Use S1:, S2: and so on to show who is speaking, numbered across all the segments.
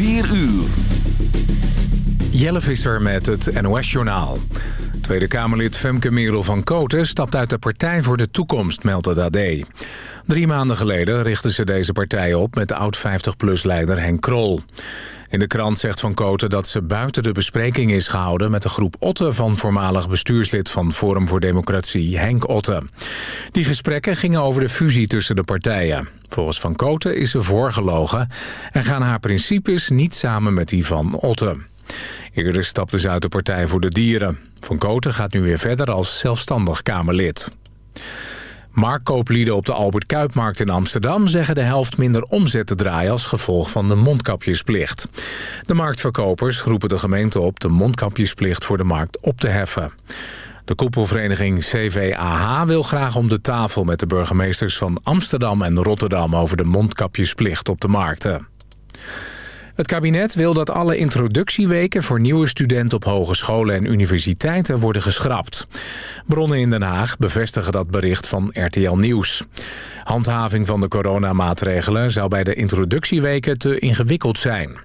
S1: 4 uur.
S2: Jelle Visser met het NOS-journaal. Tweede Kamerlid Femke Merel van Koten stapt uit de Partij voor de Toekomst, meldt het AD. Drie maanden geleden richtte ze deze partij op met de oud-50-plus-leider Henk Krol. In de krant zegt Van Koten dat ze buiten de bespreking is gehouden... met de groep Otte van voormalig bestuurslid van Forum voor Democratie, Henk Otte. Die gesprekken gingen over de fusie tussen de partijen. Volgens Van Koten is ze voorgelogen en gaan haar principes niet samen met die van Otte. Eerder stapte ze uit de Partij voor de Dieren. Van Koten gaat nu weer verder als zelfstandig Kamerlid. Marktkooplieden op de Albert Kuipmarkt in Amsterdam zeggen de helft minder omzet te draaien als gevolg van de mondkapjesplicht. De marktverkopers roepen de gemeente op de mondkapjesplicht voor de markt op te heffen. De koepelvereniging CVAH wil graag om de tafel met de burgemeesters van Amsterdam en Rotterdam over de mondkapjesplicht op de markten. Het kabinet wil dat alle introductieweken voor nieuwe studenten op hogescholen en universiteiten worden geschrapt. Bronnen in Den Haag bevestigen dat bericht van RTL Nieuws. Handhaving van de coronamaatregelen zou bij de introductieweken te ingewikkeld zijn.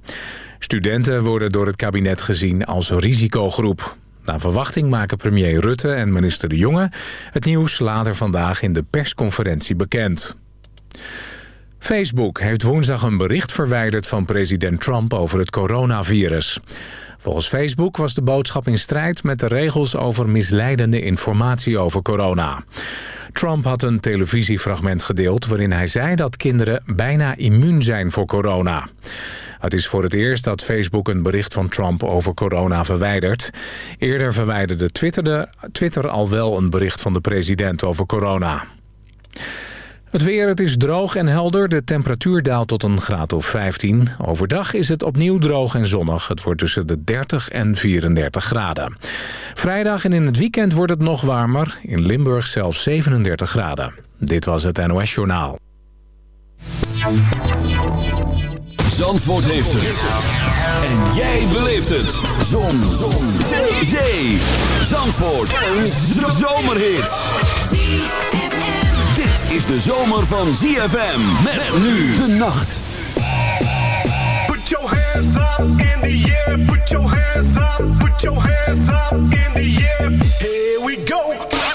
S2: Studenten worden door het kabinet gezien als risicogroep. Na verwachting maken premier Rutte en minister De Jonge het nieuws later vandaag in de persconferentie bekend. Facebook heeft woensdag een bericht verwijderd van president Trump over het coronavirus. Volgens Facebook was de boodschap in strijd met de regels over misleidende informatie over corona. Trump had een televisiefragment gedeeld waarin hij zei dat kinderen bijna immuun zijn voor corona. Het is voor het eerst dat Facebook een bericht van Trump over corona verwijdert. Eerder verwijderde Twitter, Twitter al wel een bericht van de president over corona. Het weer, het is droog en helder. De temperatuur daalt tot een graad of 15. Overdag is het opnieuw droog en zonnig. Het wordt tussen de 30 en 34 graden. Vrijdag en in het weekend wordt het nog warmer. In Limburg zelfs 37 graden. Dit was het NOS Journaal.
S1: Zandvoort heeft het. En jij beleeft het. Zon. Zon. Zee. Zandvoort. Een zomerhit is de zomer van ZFM. Met, nu de nacht. Put your hands up in the air. Put your hands up. Put your hands up in the air. Here we go.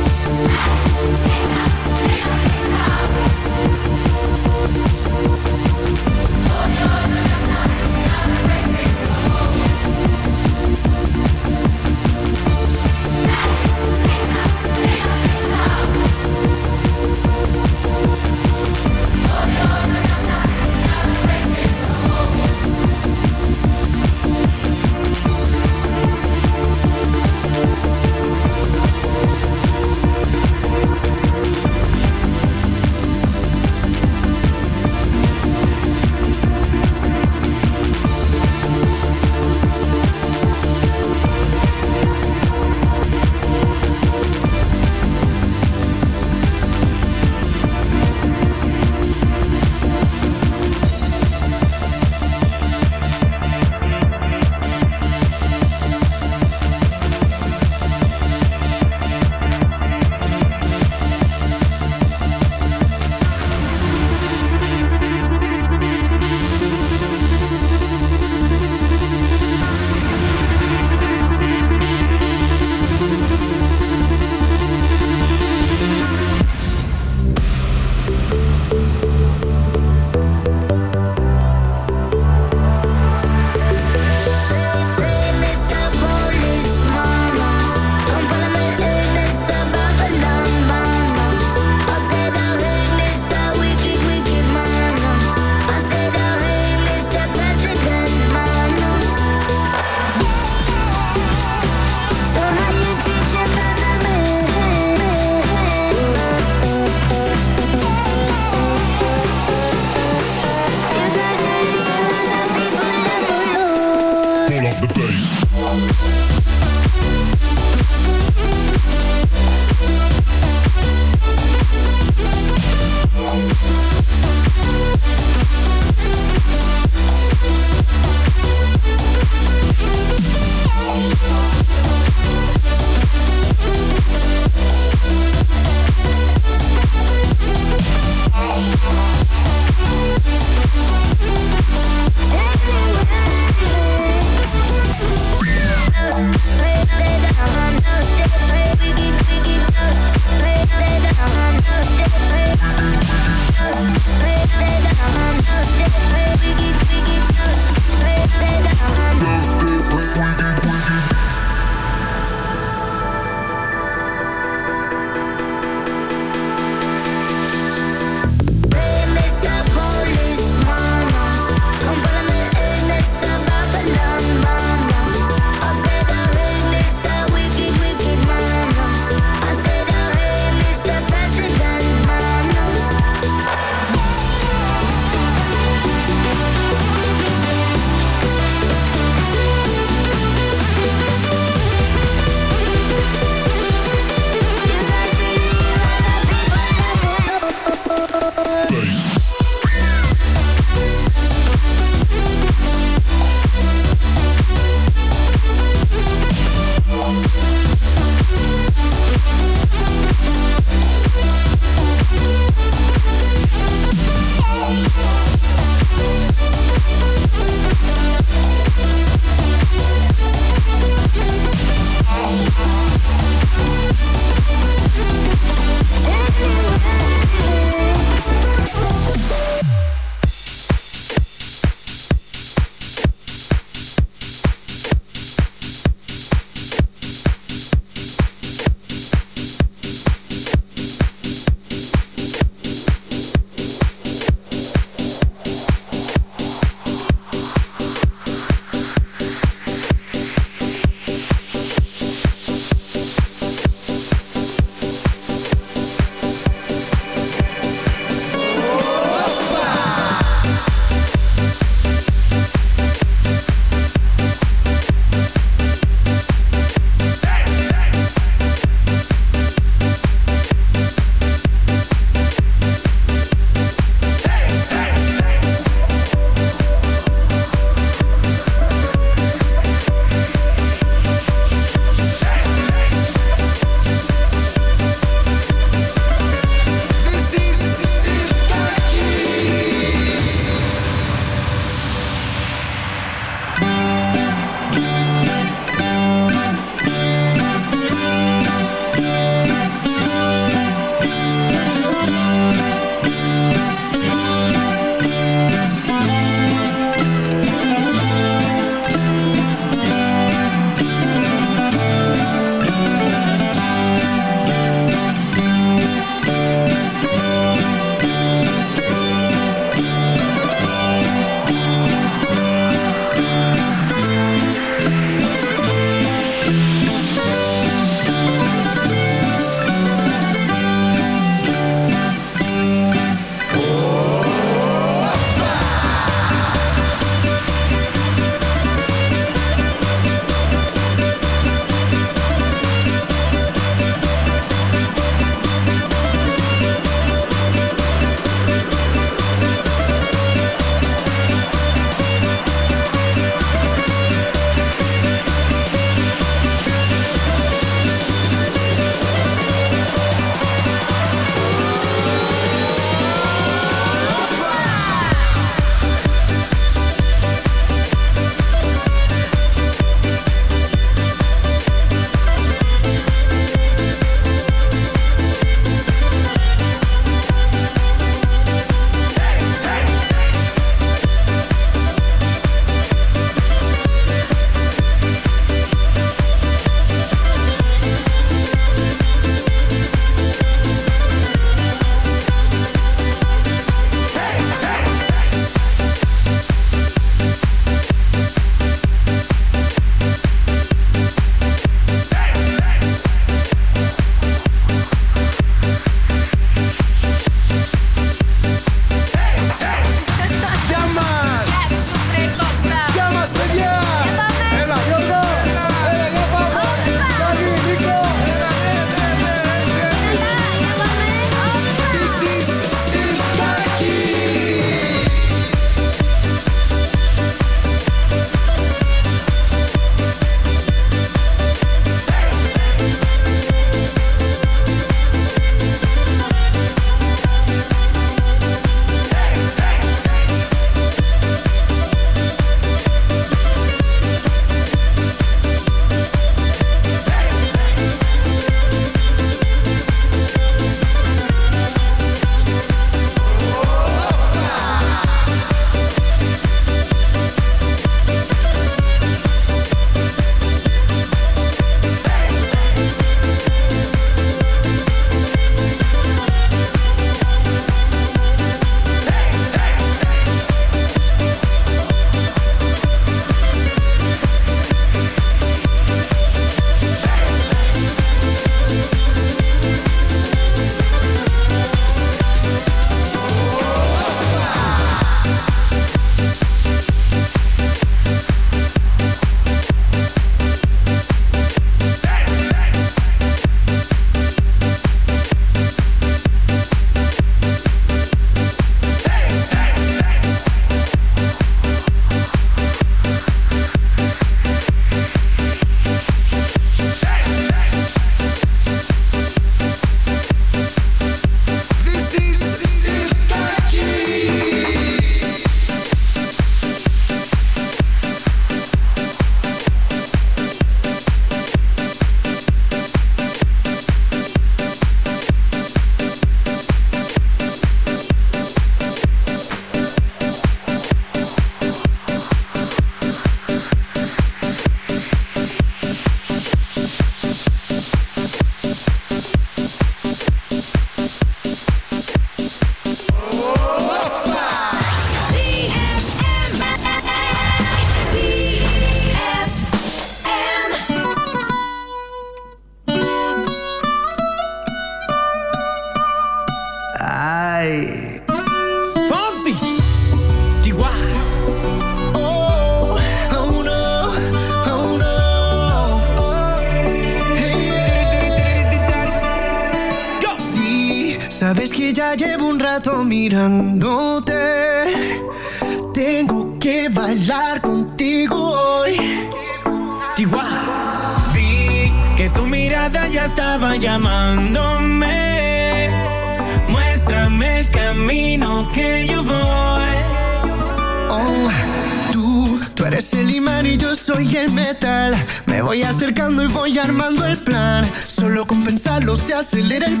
S3: see little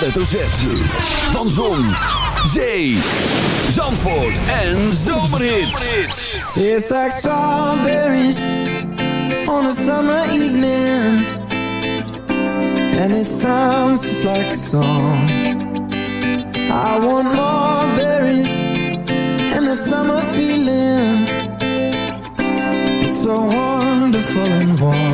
S1: Hoofdletter Z. Van Zon, Zee, Zandvoort en Zomerhits.
S4: It's like strawberries on a summer evening. And it sounds just like a song. I want more berries and that summer feeling. It's so wonderful and warm.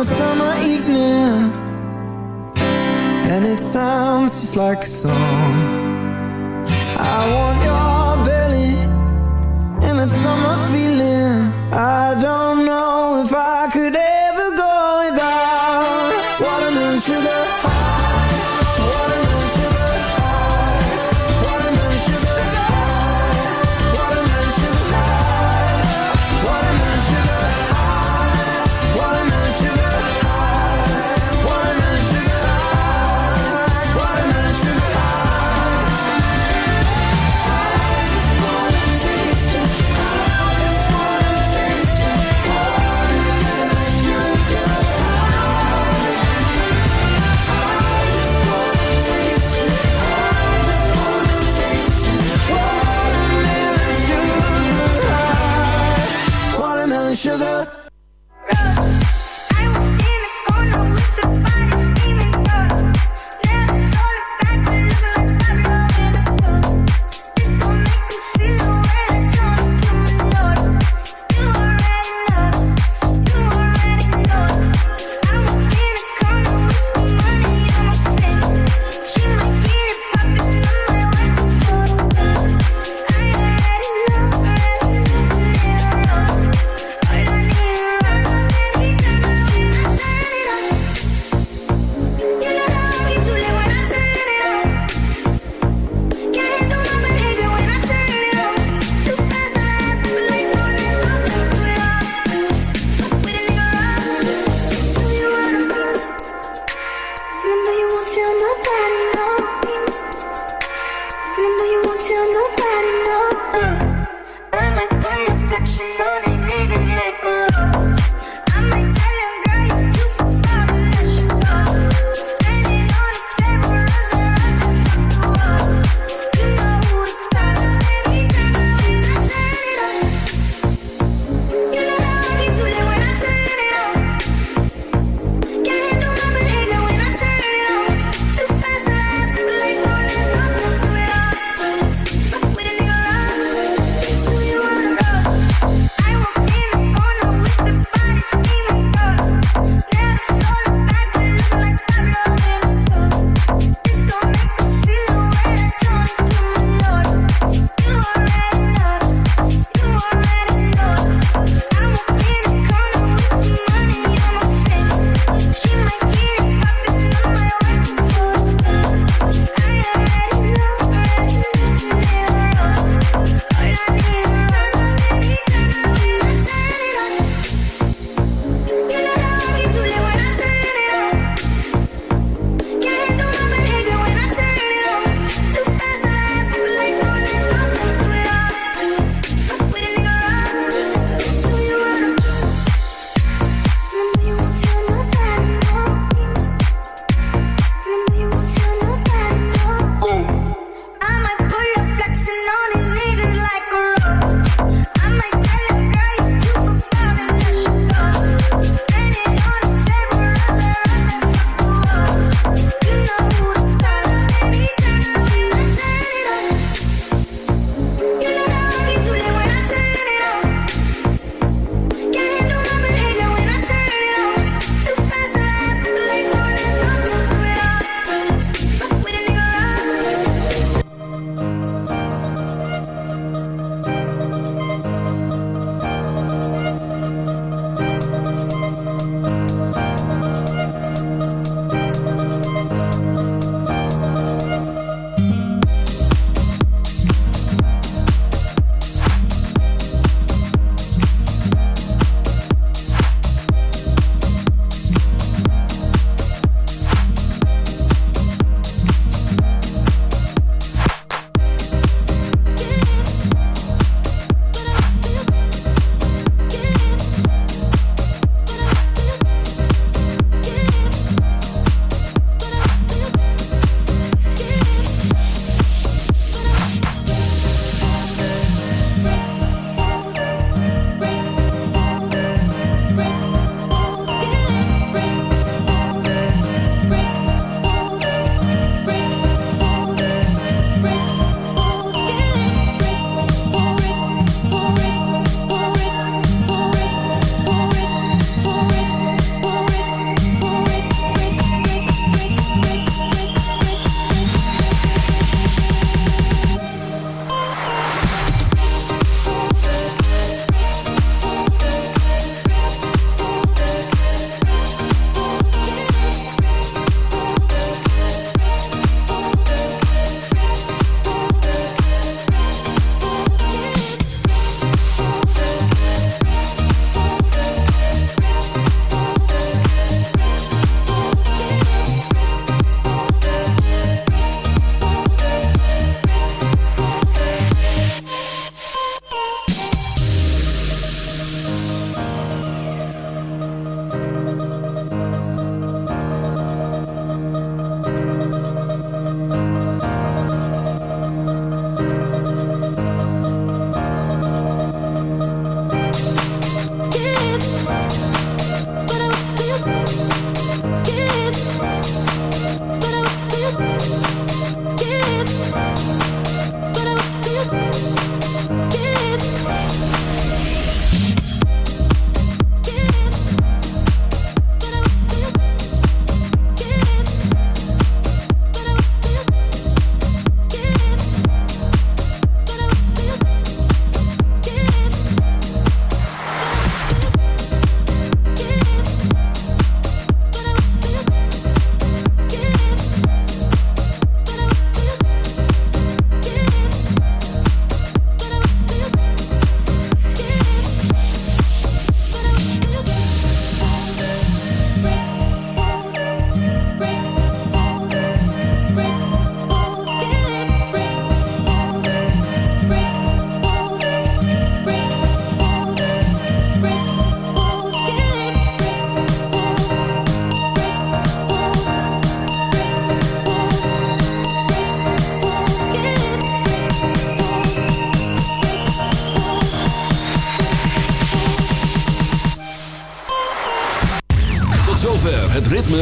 S1: a summer evening. And
S4: it sounds just like a song. I want your belly in the summer
S5: tonight.